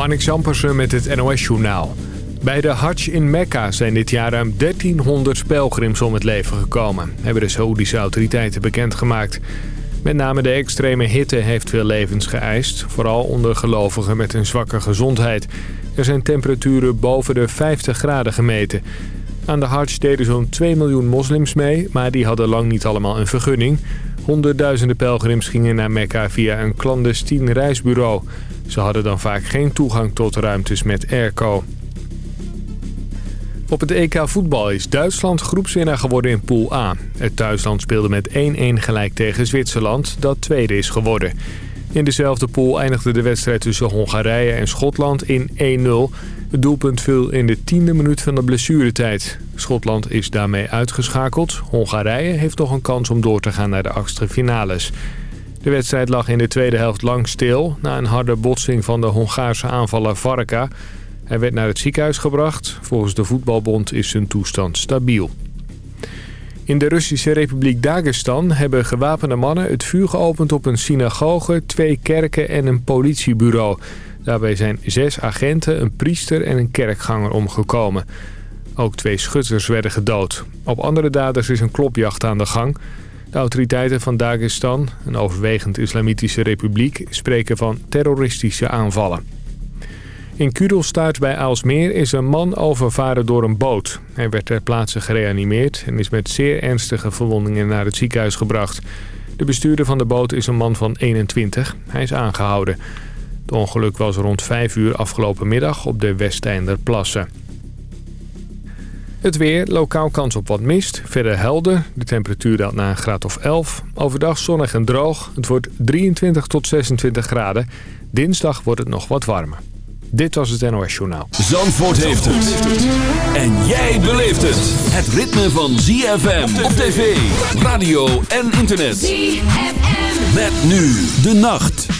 Marnik Zampersen met het NOS-journaal. Bij de Hajj in Mekka zijn dit jaar ruim 1300 pelgrims om het leven gekomen... hebben de Saoedische autoriteiten bekendgemaakt. Met name de extreme hitte heeft veel levens geëist... vooral onder gelovigen met een zwakke gezondheid. Er zijn temperaturen boven de 50 graden gemeten. Aan de Hajj deden zo'n 2 miljoen moslims mee... maar die hadden lang niet allemaal een vergunning... Honderdduizenden pelgrims gingen naar Mekka via een clandestien reisbureau. Ze hadden dan vaak geen toegang tot ruimtes met airco. Op het EK voetbal is Duitsland groepswinnaar geworden in Pool A. Het thuisland speelde met 1-1 gelijk tegen Zwitserland, dat tweede is geworden. In dezelfde pool eindigde de wedstrijd tussen Hongarije en Schotland in 1-0. Het doelpunt viel in de tiende minuut van de blessuretijd. Schotland is daarmee uitgeschakeld. Hongarije heeft nog een kans om door te gaan naar de achtste finales. De wedstrijd lag in de tweede helft lang stil... na een harde botsing van de Hongaarse aanvaller Varka. Hij werd naar het ziekenhuis gebracht. Volgens de voetbalbond is zijn toestand stabiel. In de Russische Republiek Dagestan hebben gewapende mannen het vuur geopend op een synagoge, twee kerken en een politiebureau. Daarbij zijn zes agenten, een priester en een kerkganger omgekomen. Ook twee schutters werden gedood. Op andere daders is een klopjacht aan de gang. De autoriteiten van Dagestan, een overwegend islamitische republiek, spreken van terroristische aanvallen. In Kudelstaart bij Aalsmeer is een man overvaren door een boot. Hij werd ter plaatse gereanimeerd en is met zeer ernstige verwondingen naar het ziekenhuis gebracht. De bestuurder van de boot is een man van 21. Hij is aangehouden. Het ongeluk was rond 5 uur afgelopen middag op de Westeinderplassen. Het weer, lokaal kans op wat mist, verder helder. De temperatuur daalt naar een graad of 11. Overdag zonnig en droog. Het wordt 23 tot 26 graden. Dinsdag wordt het nog wat warmer. Dit was het NOS Journaal. Zandvoort heeft het. En jij beleeft het. Het ritme van ZFM op tv, radio en internet. ZFM. Met nu de nacht.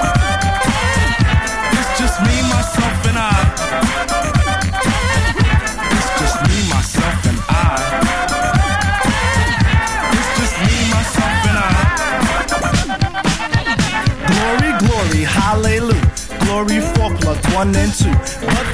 Me, myself, and I. It's just me, myself, and I. It's just me, myself, and I. Glory, glory, hallelujah. Glory plug one and two. But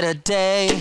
better day.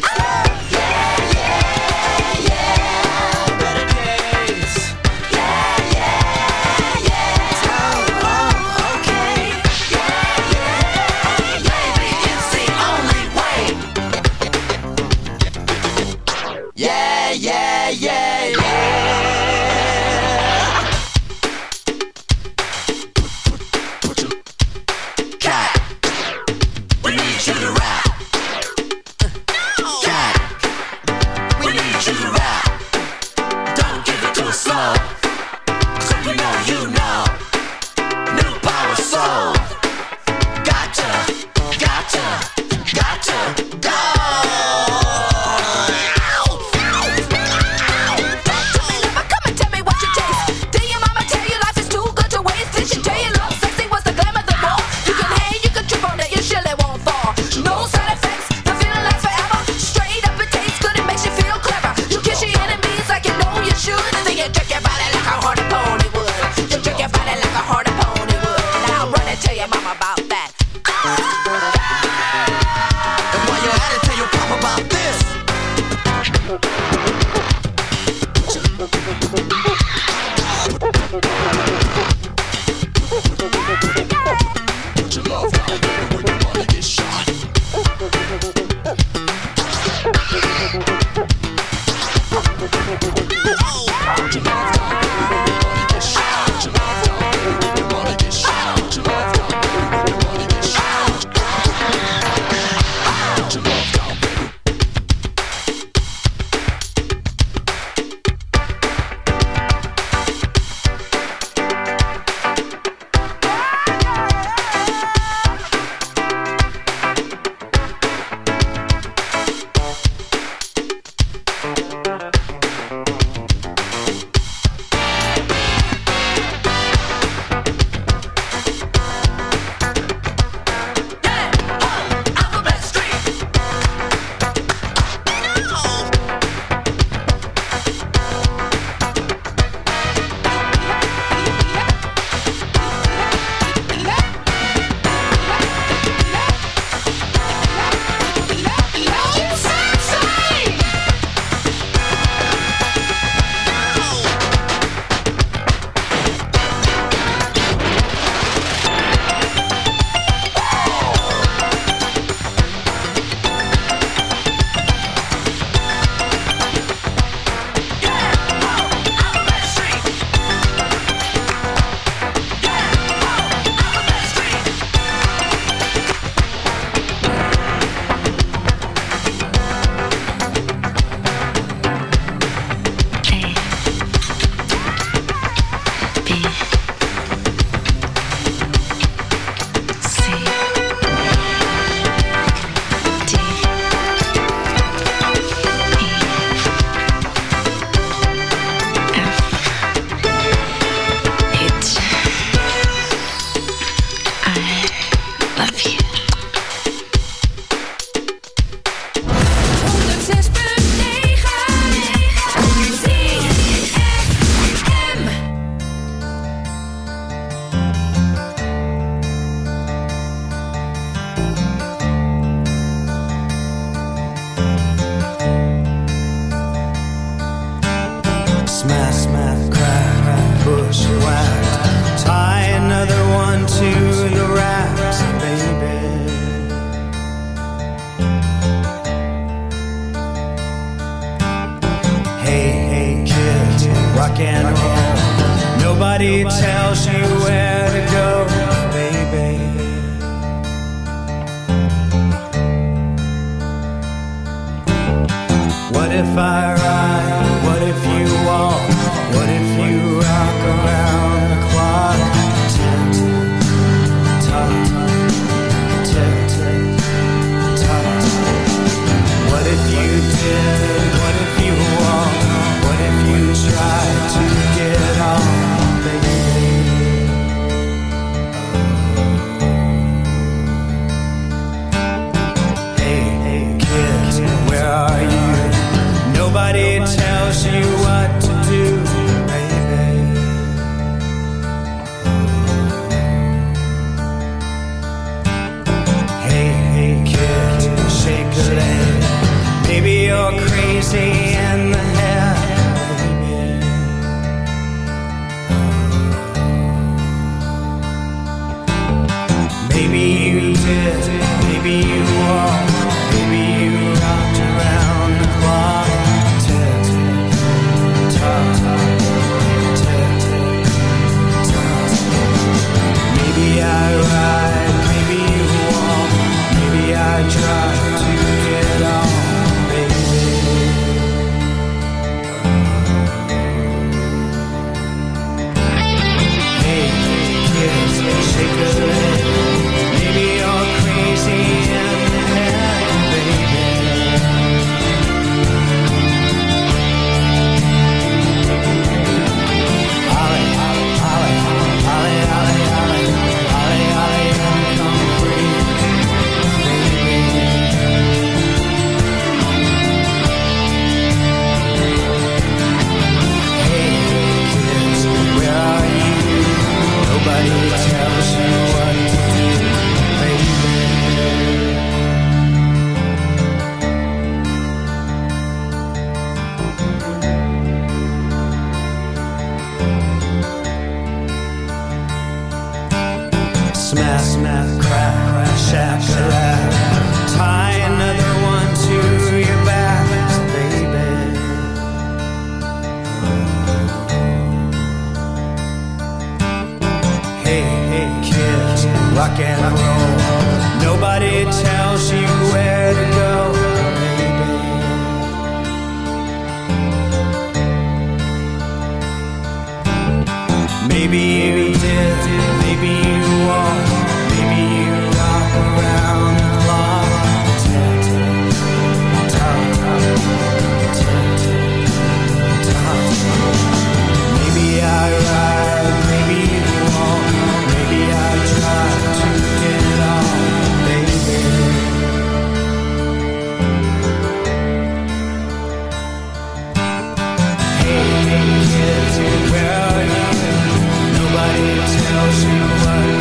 tells you what